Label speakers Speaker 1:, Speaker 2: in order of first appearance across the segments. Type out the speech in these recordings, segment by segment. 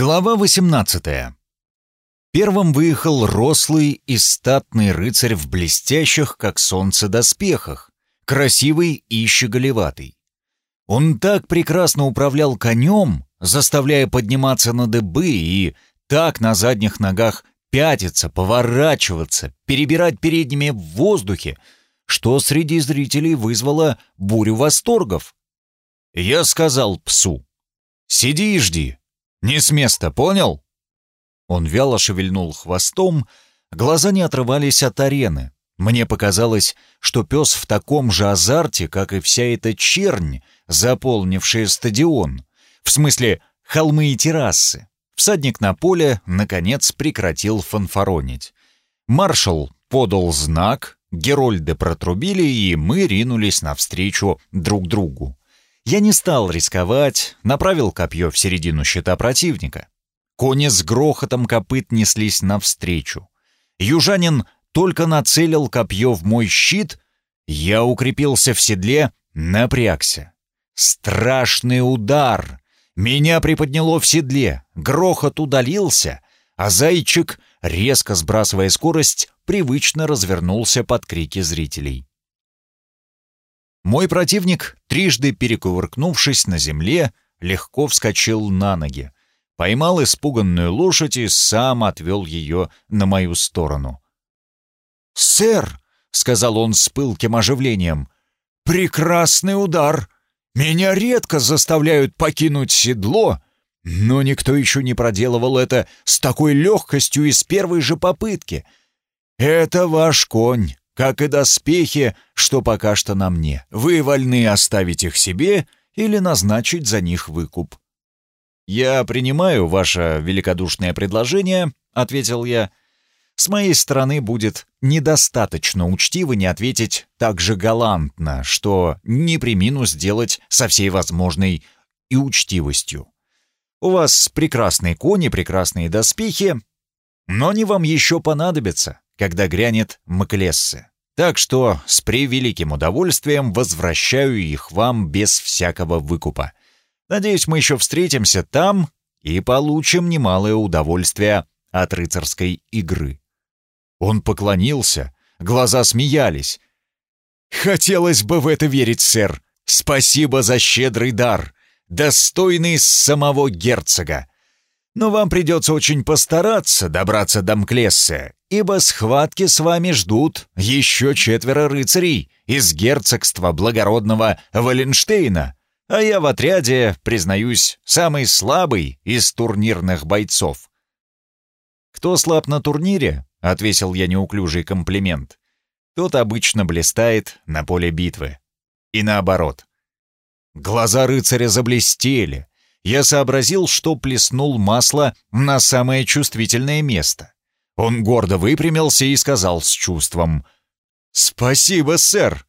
Speaker 1: Глава 18. Первым выехал рослый и статный рыцарь в блестящих, как солнце, доспехах, красивый и щеголеватый. Он так прекрасно управлял конем, заставляя подниматься на дыбы и так на задних ногах пятиться, поворачиваться, перебирать передними в воздухе, что среди зрителей вызвало бурю восторгов. Я сказал псу, «Сиди и жди, «Не с места, понял?» Он вяло шевельнул хвостом, глаза не отрывались от арены. Мне показалось, что пес в таком же азарте, как и вся эта чернь, заполнившая стадион. В смысле, холмы и террасы. Всадник на поле, наконец, прекратил фанфаронить. Маршал подал знак, герольды протрубили, и мы ринулись навстречу друг другу. Я не стал рисковать, направил копье в середину щита противника. Кони с грохотом копыт неслись навстречу. Южанин только нацелил копье в мой щит, я укрепился в седле, напрягся. Страшный удар! Меня приподняло в седле, грохот удалился, а зайчик, резко сбрасывая скорость, привычно развернулся под крики зрителей. Мой противник, трижды перекувыркнувшись на земле, легко вскочил на ноги, поймал испуганную лошадь и сам отвел ее на мою сторону. «Сэр!» — сказал он с пылким оживлением. «Прекрасный удар! Меня редко заставляют покинуть седло, но никто еще не проделывал это с такой легкостью и с первой же попытки. Это ваш конь, как и доспехи, что пока что на мне. Вы вольны оставить их себе или назначить за них выкуп». «Я принимаю ваше великодушное предложение», — ответил я. «С моей стороны будет недостаточно учтиво не ответить так же галантно, что не примину сделать со всей возможной и учтивостью. У вас прекрасные кони, прекрасные доспехи, но они вам еще понадобятся когда грянет Маклессе. Так что с превеликим удовольствием возвращаю их вам без всякого выкупа. Надеюсь, мы еще встретимся там и получим немалое удовольствие от рыцарской игры». Он поклонился, глаза смеялись. «Хотелось бы в это верить, сэр. Спасибо за щедрый дар, достойный самого герцога. Но вам придется очень постараться добраться до Мклесса, ибо схватки с вами ждут еще четверо рыцарей из герцогства благородного Валенштейна, а я в отряде, признаюсь, самый слабый из турнирных бойцов. «Кто слаб на турнире?» — отвесил я неуклюжий комплимент. «Тот обычно блистает на поле битвы. И наоборот». Глаза рыцаря заблестели. Я сообразил, что плеснул масло на самое чувствительное место. Он гордо выпрямился и сказал с чувством. «Спасибо, сэр.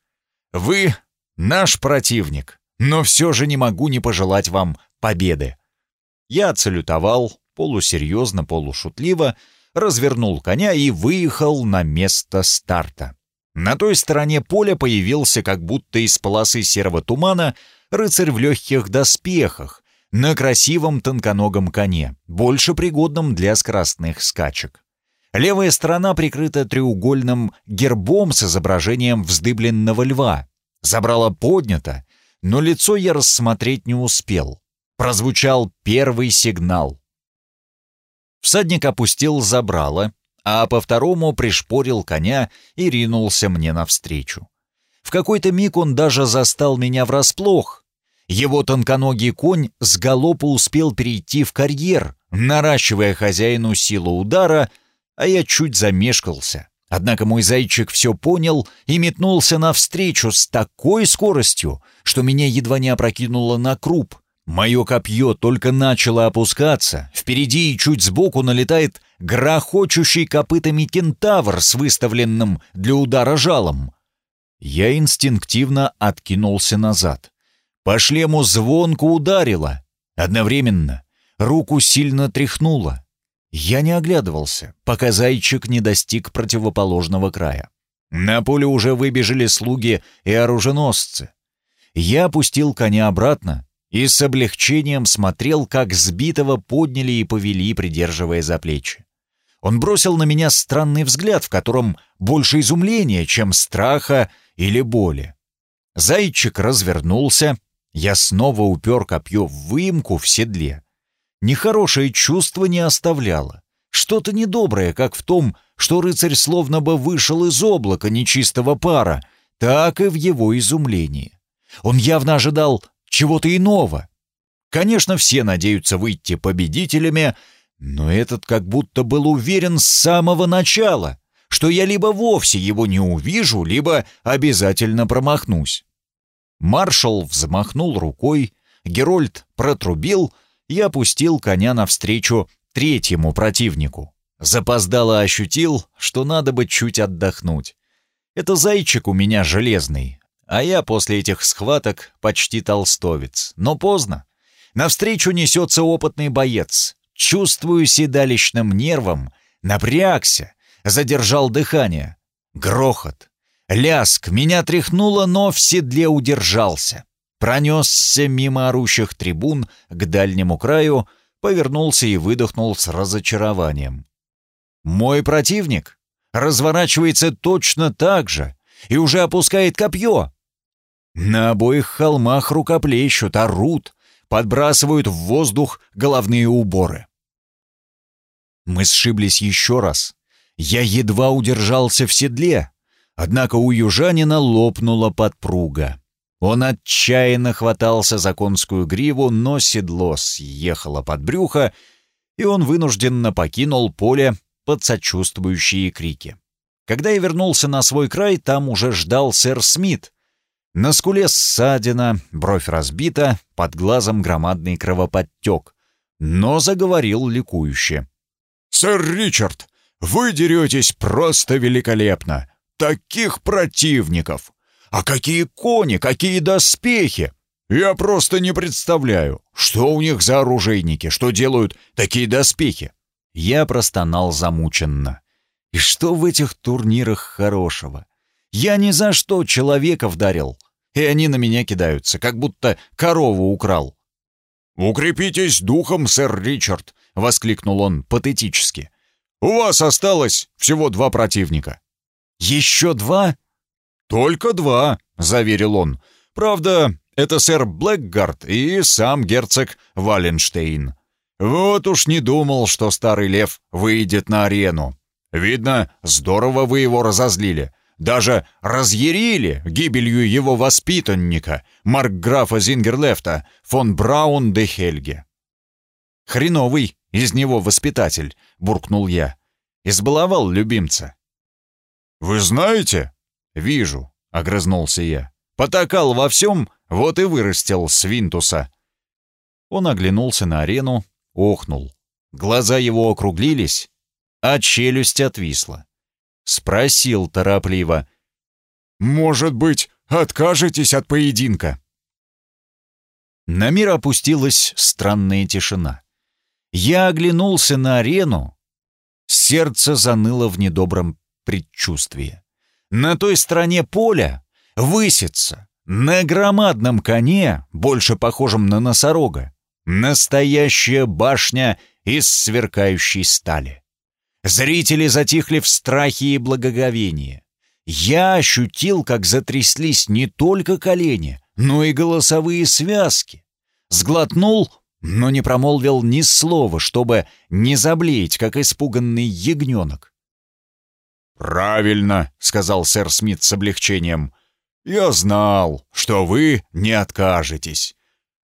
Speaker 1: Вы наш противник, но все же не могу не пожелать вам победы». Я отсалютовал, полусерьезно, полушутливо, развернул коня и выехал на место старта. На той стороне поля появился, как будто из полосы серого тумана, рыцарь в легких доспехах, на красивом тонконогом коне, больше пригодном для скоростных скачек. Левая сторона прикрыта треугольным гербом с изображением вздыбленного льва. Забрала поднято, но лицо я рассмотреть не успел. Прозвучал первый сигнал. Всадник опустил забрало, а по второму пришпорил коня и ринулся мне навстречу. В какой-то миг он даже застал меня врасплох. Его тонконогий конь с галопа успел перейти в карьер, наращивая хозяину силу удара — а я чуть замешкался. Однако мой зайчик все понял и метнулся навстречу с такой скоростью, что меня едва не опрокинуло на круп. Мое копье только начало опускаться, впереди и чуть сбоку налетает грохочущий копытами кентавр с выставленным для удара жалом. Я инстинктивно откинулся назад. По шлему звонко ударило. Одновременно руку сильно тряхнуло. Я не оглядывался, пока зайчик не достиг противоположного края. На поле уже выбежали слуги и оруженосцы. Я опустил коня обратно, и с облегчением смотрел, как сбитого подняли и повели, придерживая за плечи. Он бросил на меня странный взгляд, в котором больше изумления, чем страха или боли. Зайчик развернулся, я снова упер копье в выемку в седле. Нехорошее чувство не оставляло. Что-то недоброе, как в том, что рыцарь словно бы вышел из облака нечистого пара, так и в его изумлении. Он явно ожидал чего-то иного. Конечно, все надеются выйти победителями, но этот как будто был уверен с самого начала, что я либо вовсе его не увижу, либо обязательно промахнусь. Маршал взмахнул рукой, Герольд протрубил и опустил коня навстречу третьему противнику. Запоздало ощутил, что надо бы чуть отдохнуть. Это зайчик у меня железный, а я после этих схваток почти толстовец. Но поздно. Навстречу несется опытный боец. Чувствую седалищным нервом, напрягся, задержал дыхание. Грохот. Ляск. Меня тряхнуло, но в седле удержался. Пронесся мимо орущих трибун к дальнему краю, повернулся и выдохнул с разочарованием. Мой противник разворачивается точно так же и уже опускает копье. На обоих холмах рукоплещут, орут, подбрасывают в воздух головные уборы. Мы сшиблись еще раз. Я едва удержался в седле, однако у южанина лопнула подпруга. Он отчаянно хватался за конскую гриву, но седло съехало под брюхо, и он вынужденно покинул поле под сочувствующие крики. Когда я вернулся на свой край, там уже ждал сэр Смит. На скуле ссадина, бровь разбита, под глазом громадный кровоподтек, но заговорил ликующе.
Speaker 2: «Сэр Ричард, вы деретесь просто великолепно! Таких противников! А какие кони, какие доспехи! Я просто не представляю, что у них за оружейники, что делают такие доспехи!»
Speaker 1: Я простонал замученно. «И что в этих турнирах хорошего? Я ни за что человека вдарил, и они на меня кидаются, как будто корову украл».
Speaker 2: «Укрепитесь духом, сэр Ричард!» — воскликнул он патетически. «У вас осталось всего два противника».
Speaker 1: «Еще два?»
Speaker 2: «Только два», — заверил он. «Правда, это сэр Блэкгард и сам герцог Валенштейн. Вот уж не думал, что старый лев выйдет на арену. Видно, здорово вы его разозлили. Даже разъярили гибелью его воспитанника, маркграфа Зингерлефта, фон Браун де Хельге.
Speaker 1: «Хреновый из него воспитатель», — буркнул я. «Избаловал любимца».
Speaker 2: «Вы знаете?»
Speaker 1: «Вижу», — огрызнулся я. «Потакал во всем, вот и вырастил свинтуса». Он оглянулся на арену, охнул. Глаза его округлились, а челюсть отвисла. Спросил торопливо.
Speaker 2: «Может быть, откажетесь от поединка?»
Speaker 1: На мир опустилась странная тишина. Я оглянулся на арену. Сердце заныло в недобром предчувствии. На той стороне поля высится, на громадном коне, больше похожем на носорога, настоящая башня из сверкающей стали. Зрители затихли в страхе и благоговении. Я ощутил, как затряслись не только колени, но и голосовые связки. Сглотнул но не промолвил ни слова, чтобы не заблеять, как испуганный ягненок.
Speaker 2: «Правильно», — сказал сэр Смит с облегчением. «Я знал, что вы не откажетесь.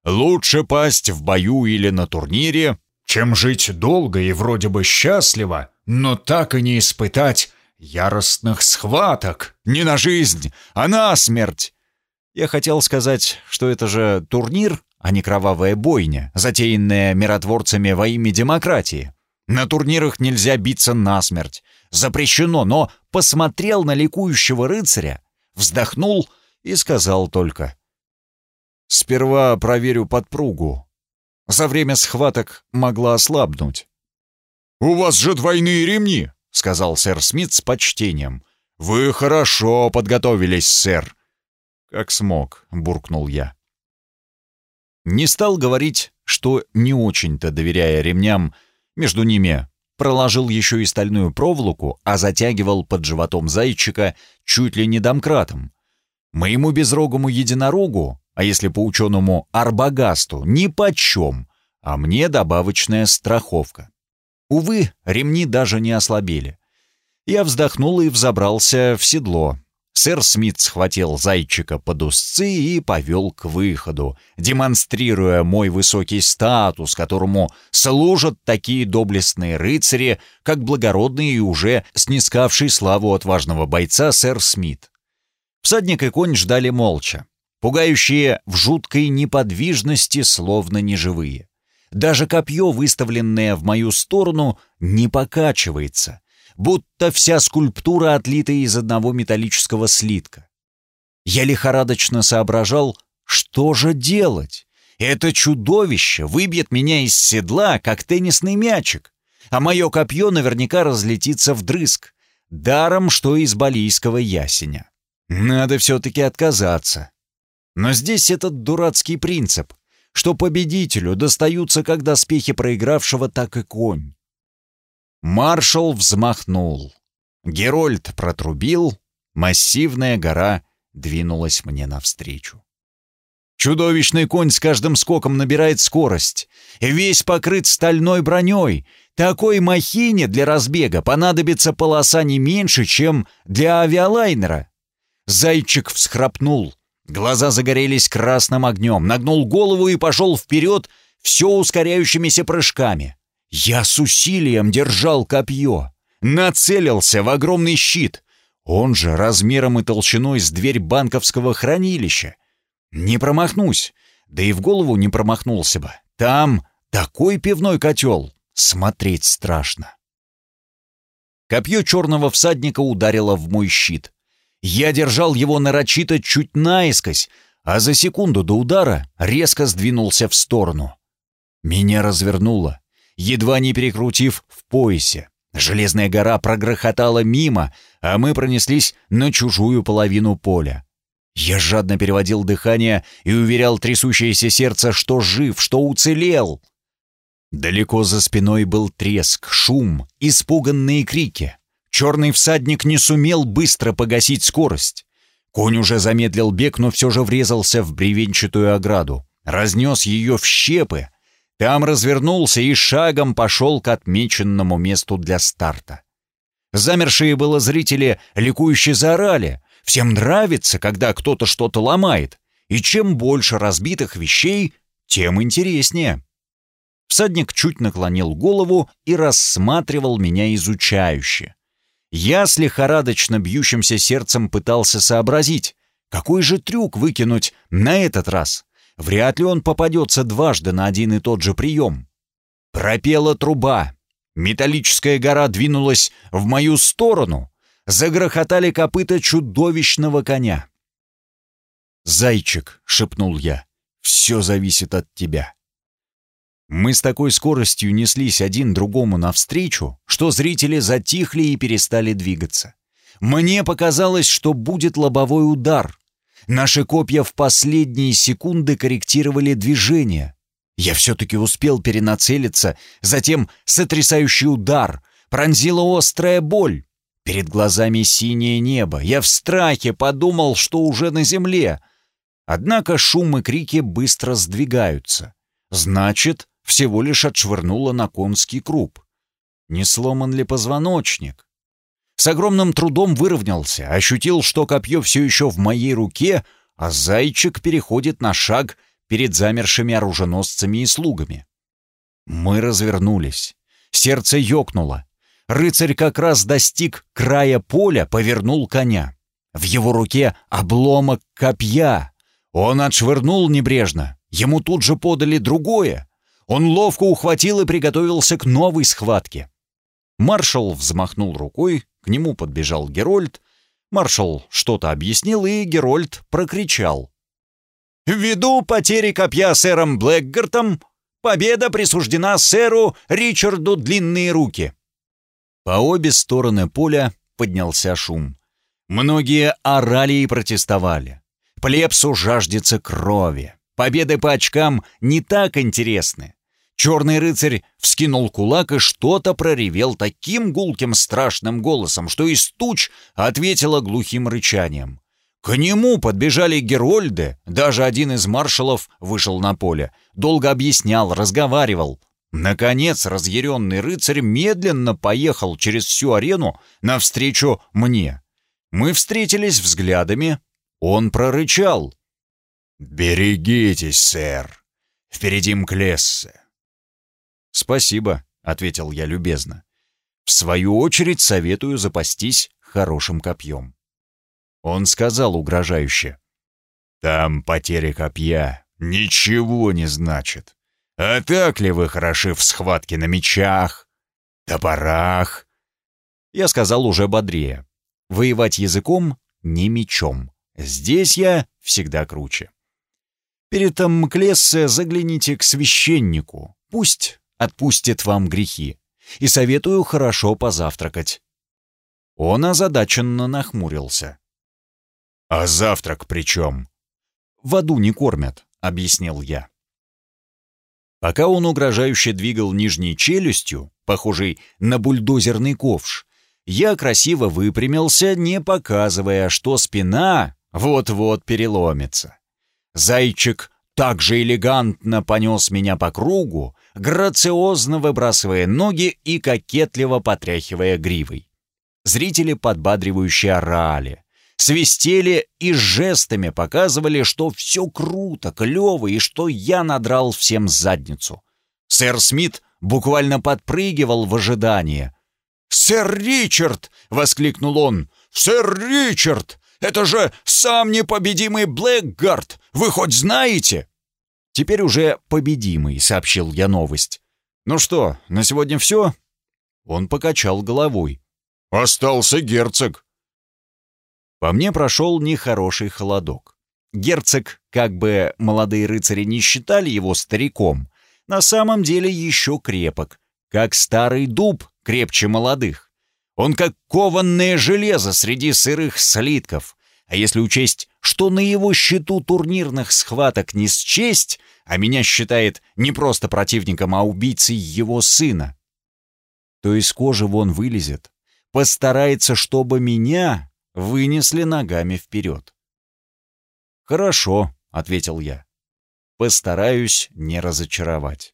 Speaker 2: Лучше пасть в бою или на турнире, чем жить долго и вроде бы счастливо, но так и не испытать яростных схваток. Не на жизнь, а на смерть».
Speaker 1: Я хотел сказать, что это же турнир, а не кровавая бойня, затеянная миротворцами во имя демократии. На турнирах нельзя биться насмерть. Запрещено, но посмотрел на ликующего рыцаря, вздохнул и сказал только. «Сперва проверю подпругу. За время схваток могла ослабнуть».
Speaker 2: «У вас же двойные ремни», — сказал сэр Смит с почтением. «Вы хорошо подготовились, сэр».
Speaker 1: «Как смог», — буркнул я. Не стал говорить, что не очень-то доверяя ремням, между ними проложил еще и стальную проволоку, а затягивал под животом зайчика чуть ли не домкратом. Моему безрогому единорогу, а если по ученому арбагасту, ни почем, а мне добавочная страховка. Увы, ремни даже не ослабели. Я вздохнул и взобрался в седло, Сэр Смит схватил зайчика под узцы и повел к выходу, демонстрируя мой высокий статус, которому служат такие доблестные рыцари, как благородный и уже снискавший славу отважного бойца сэр Смит. Всадник и конь ждали молча, пугающие в жуткой неподвижности, словно неживые. Даже копье, выставленное в мою сторону, не покачивается, будто вся скульптура отлита из одного металлического слитка. Я лихорадочно соображал, что же делать? Это чудовище выбьет меня из седла, как теннисный мячик, а мое копье наверняка разлетится вдрызг, даром, что из балийского ясеня. Надо все-таки отказаться. Но здесь этот дурацкий принцип, что победителю достаются как доспехи проигравшего, так и конь. Маршал взмахнул. Герольд протрубил, массивная гора двинулась мне навстречу. Чудовищный конь с каждым скоком набирает скорость. Весь покрыт стальной броней. Такой махине для разбега понадобится полоса не меньше, чем для авиалайнера. Зайчик всхрапнул. Глаза загорелись красным огнем, нагнул голову и пошел вперед все ускоряющимися прыжками. Я с усилием держал копье, нацелился в огромный щит, он же размером и толщиной с дверь банковского хранилища. Не промахнусь, да и в голову не промахнулся бы. Там такой пивной котел, смотреть страшно. Копье черного всадника ударило в мой щит. Я держал его нарочито чуть наискось, а за секунду до удара резко сдвинулся в сторону. Меня развернуло едва не перекрутив в поясе. Железная гора прогрохотала мимо, а мы пронеслись на чужую половину поля. Я жадно переводил дыхание и уверял трясущееся сердце, что жив, что уцелел. Далеко за спиной был треск, шум, испуганные крики. Черный всадник не сумел быстро погасить скорость. Конь уже замедлил бег, но все же врезался в бревенчатую ограду, разнес ее в щепы, там развернулся и шагом пошел к отмеченному месту для старта. Замершие было зрители ликующе заорали. Всем нравится, когда кто-то что-то ломает. И чем больше разбитых вещей, тем интереснее. Всадник чуть наклонил голову и рассматривал меня изучающе. Я с лихорадочно бьющимся сердцем пытался сообразить, какой же трюк выкинуть на этот раз. Вряд ли он попадется дважды на один и тот же прием. Пропела труба. Металлическая гора двинулась в мою сторону. Загрохотали копыта чудовищного коня. «Зайчик», — шепнул я, — «все зависит от тебя». Мы с такой скоростью неслись один другому навстречу, что зрители затихли и перестали двигаться. Мне показалось, что будет лобовой удар, Наши копья в последние секунды корректировали движение. Я все-таки успел перенацелиться, затем сотрясающий удар, пронзила острая боль. Перед глазами синее небо. Я в страхе подумал, что уже на земле. Однако шум и крики быстро сдвигаются. Значит, всего лишь отшвырнуло на конский круп. Не сломан ли позвоночник? С огромным трудом выровнялся, ощутил, что копье все еще в моей руке, а зайчик переходит на шаг перед замершими оруженосцами и слугами. Мы развернулись. Сердце ёкнуло. Рыцарь как раз достиг края поля, повернул коня. В его руке обломок копья. Он отшвырнул небрежно. Ему тут же подали другое. Он ловко ухватил и приготовился к новой схватке. Маршал взмахнул рукой, к нему подбежал Герольд. Маршал что-то объяснил, и Герольд прокричал. «Ввиду потери копья сэром Блэкгартом, победа присуждена сэру Ричарду Длинные Руки». По обе стороны поля поднялся шум. Многие орали и протестовали. Плебсу жаждется крови. Победы по очкам не так интересны. Черный рыцарь вскинул кулак и что-то проревел таким гулким страшным голосом, что из туч ответила глухим рычанием. К нему подбежали Герольды, даже один из маршалов вышел на поле. Долго объяснял, разговаривал. Наконец разъяренный рыцарь медленно поехал через всю арену навстречу мне. Мы встретились взглядами. Он прорычал. «Берегитесь, сэр! Впереди Мклессе!» «Спасибо», — ответил я любезно. «В свою очередь советую запастись хорошим копьем». Он сказал угрожающе. «Там потеря копья ничего не значит. А так ли вы хороши в схватке на мечах, топорах?» Я сказал уже бодрее. Воевать языком, не мечом. Здесь я всегда круче. Перед там Клессе загляните к священнику. Пусть отпустит вам грехи. И советую хорошо позавтракать». Он озадаченно нахмурился. «А завтрак при чем?» «В аду не кормят», — объяснил я. Пока он угрожающе двигал нижней челюстью, похожей на бульдозерный ковш, я красиво выпрямился, не показывая, что спина вот-вот переломится. Зайчик также элегантно понес меня по кругу, грациозно выбрасывая ноги и кокетливо потряхивая гривой. Зрители подбадривающе орали, свистели и жестами показывали, что все круто, клево и что я надрал всем задницу. Сэр Смит буквально подпрыгивал в ожидании. «Сэр Ричард!» — воскликнул он. «Сэр Ричард! Это же сам непобедимый Блэкгард! Вы хоть знаете?» «Теперь уже победимый», — сообщил я новость. «Ну что, на сегодня все?» Он покачал головой. «Остался герцог». По мне прошел нехороший холодок. Герцог, как бы молодые рыцари не считали его стариком, на самом деле еще крепок, как старый дуб крепче молодых. Он как кованное железо среди сырых слитков. А если учесть, что на его счету турнирных схваток не счесть, а меня считает не просто противником, а убийцей его сына, то из кожи вон вылезет, постарается, чтобы меня вынесли ногами вперед. «Хорошо», — ответил я. «Постараюсь не разочаровать».